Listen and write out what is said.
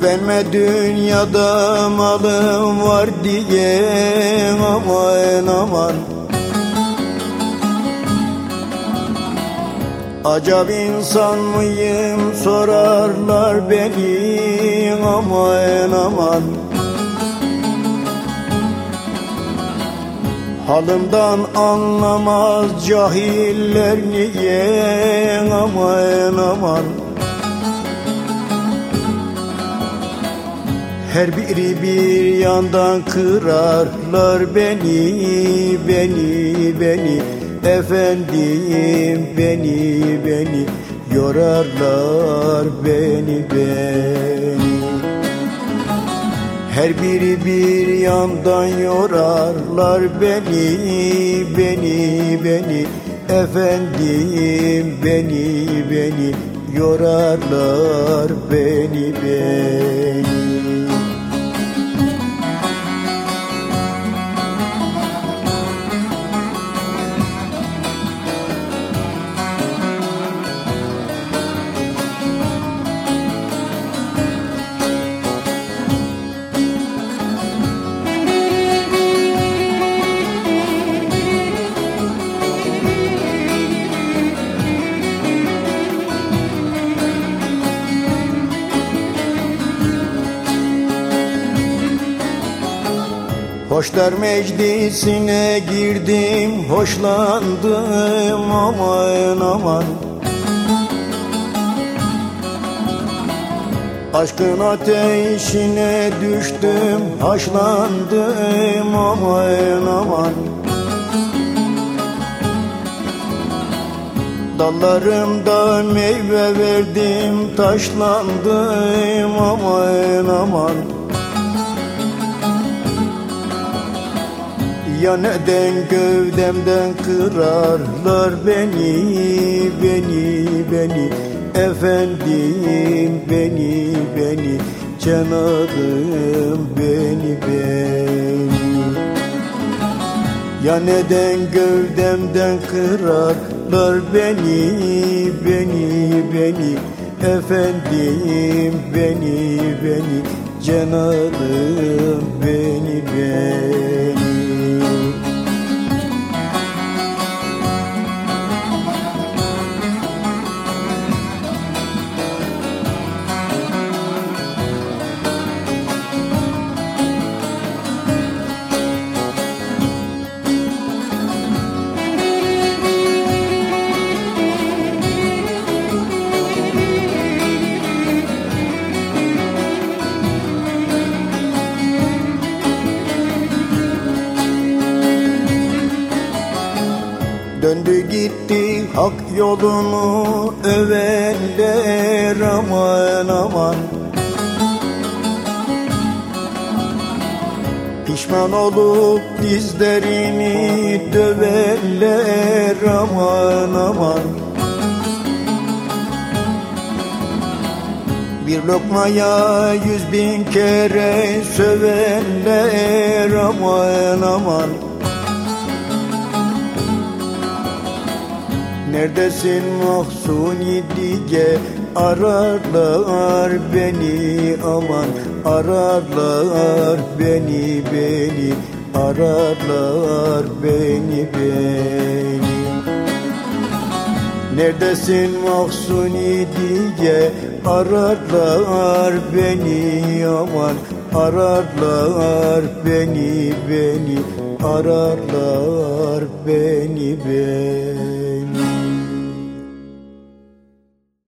Güvenme dünyada malım var diye aman aman. Acab insan mıyım sorarlar beni aman aman. Halımdan anlamaz cahiller niye aman aman Her biri bir yandan kırarlar beni, beni, beni. Efendim beni, beni Yorarlar beni, beni. Her biri bir yandan yorarlar beni, beni, beni. Efendim beni, beni Yorarlar beni, beni Hoşlar meclisine girdim, hoşlandım aman aman. Aşkın ateşine düştüm, haşlandım aman aman. Dallarımda meyve verdim, taşlandım aman aman Ya neden gövdemden kırarlar beni, beni, beni. Efendim beni, beni Canarım beni, beni. Ya neden gövdemden kırarlar beni, beni, beni. Efendim beni, beni Canarım beni, beni hak yolunu övenler aman aman. Pişman olup dizlerini döverler aman aman. Bir lokmaya yüz bin kere söverler aman aman Neredesin? Mahsuni diye ararlar beni aman Ararlar beni beni. Ararlar beni beni. Neredesin? Mahsuni diye ararlar beni aman Ararlar beni beni. Ararlar beni beni